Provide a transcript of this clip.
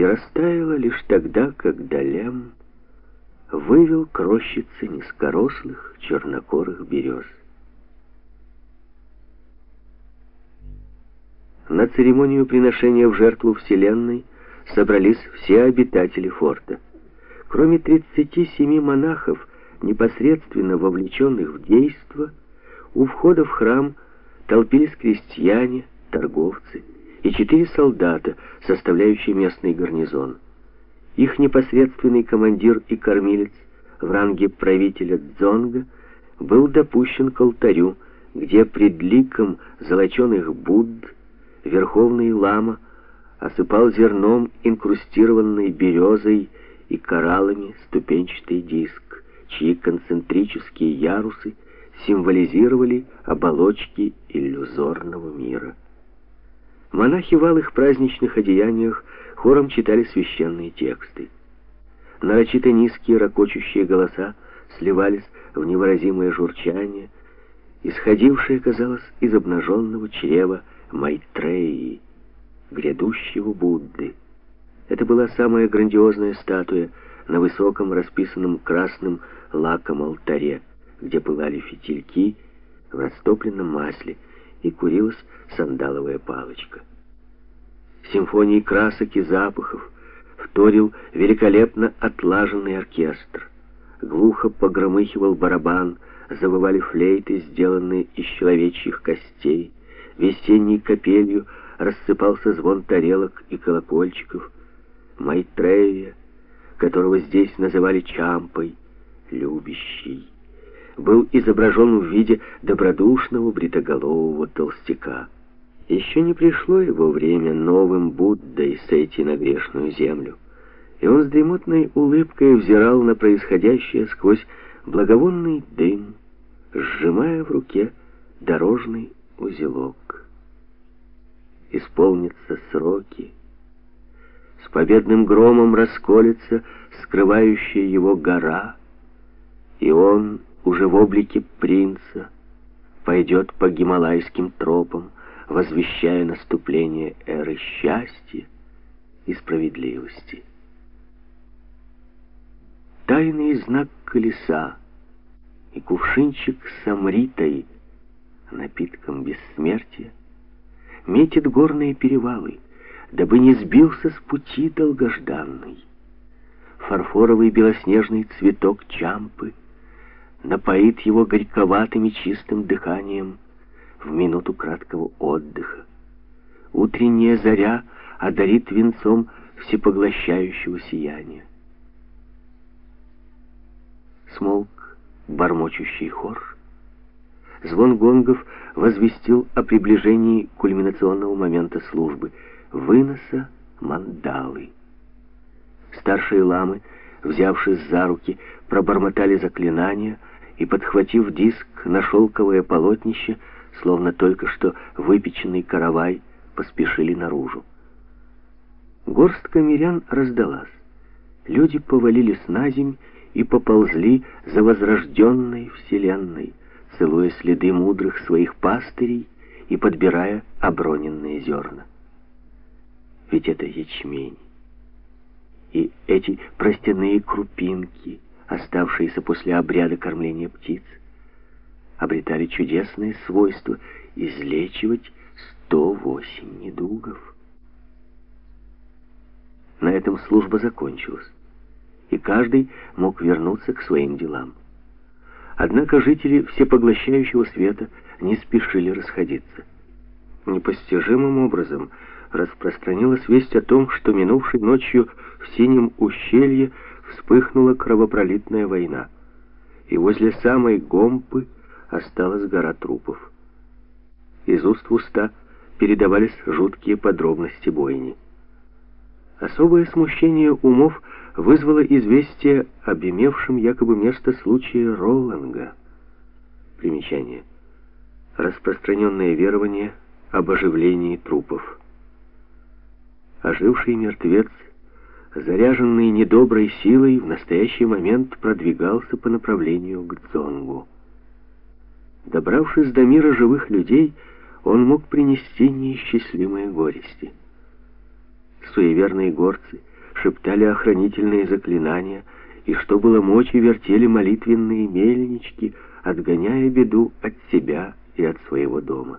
и растаяла лишь тогда, когда Лем вывел к низкорослых чернокорых берез. На церемонию приношения в жертву Вселенной собрались все обитатели форта. Кроме 37 монахов, непосредственно вовлеченных в действо, у входа в храм толпились крестьяне, торговцы и четыре солдата, составляющие местный гарнизон. Их непосредственный командир и кормилец в ранге правителя Дзонга был допущен к алтарю, где пред ликом золоченых Будд верховный лама осыпал зерном инкрустированной березой и кораллами ступенчатый диск, чьи концентрические ярусы символизировали оболочки иллюзорного мира. Монахи в алых праздничных одеяниях хором читали священные тексты. Нарочито низкие ракочущие голоса сливались в невыразимое журчание, исходившее, казалось, из обнаженного чрева Майтреи, грядущего Будды. Это была самая грандиозная статуя на высоком расписанном красным лаком алтаре, где пылали фитильки в растопленном масле и курилась сандаловая палочка. Симфонии красок и запахов вторил великолепно отлаженный оркестр. Глухо погромыхивал барабан, завывали флейты, сделанные из человечьих костей, Весенней капелью рассыпался звон тарелок и колокольчиков. Майтрея, которого здесь называли Чампой, любящий, был изображен в виде добродушного бритоголового толстяка. Еще не пришло его время новым Буддой сойти на грешную землю, и он с дремотной улыбкой взирал на происходящее сквозь благовонный дым, сжимая в руке дорожный узелок. Исполнятся сроки. С победным громом расколется скрывающая его гора, и он уже в облике принца пойдет по гималайским тропам, возвещая наступление эры счастья и справедливости. Тайный знак колеса и кувшинчик с амритой — напитком бессмертия, метит горные перевалы, дабы не сбился с пути долгожданный. Фарфоровый белоснежный цветок чампы напоит его горьковатым и чистым дыханием в минуту краткого отдыха. Утренняя заря одарит венцом всепоглощающего сияния. Смолк бормочущий хор — Звон гонгов возвестил о приближении кульминационного момента службы — выноса мандалы. Старшие ламы, взявшись за руки, пробормотали заклинания и, подхватив диск на шелковое полотнище, словно только что выпеченный каравай, поспешили наружу. Горстка мирян раздалась. Люди повалились на земь и поползли за возрожденной вселенной целуя следы мудрых своих пастырей и подбирая оброненные зерна. Ведь это ячмень. И эти простяные крупинки, оставшиеся после обряда кормления птиц, обретали чудесное свойство излечивать 108 недугов. На этом служба закончилась, и каждый мог вернуться к своим делам. Однако жители всепоглощающего света не спешили расходиться. Непостижимым образом распространилась весть о том, что минувшей ночью в синем ущелье вспыхнула кровопролитная война, и возле самой Гомпы осталась гора трупов. Из уст в уста передавались жуткие подробности бойни. Особое смущение умов вызвало известие об имевшем якобы место случае Ролланга. Примечание. Распространенное верование об оживлении трупов. Оживший мертвец, заряженный недоброй силой, в настоящий момент продвигался по направлению к Дзонгу. Добравшись до мира живых людей, он мог принести неисчислимые горести. суеверные горцы шептали охранительные заклинания, и что было мочи, вертели молитвенные мельнички, отгоняя беду от себя и от своего дома.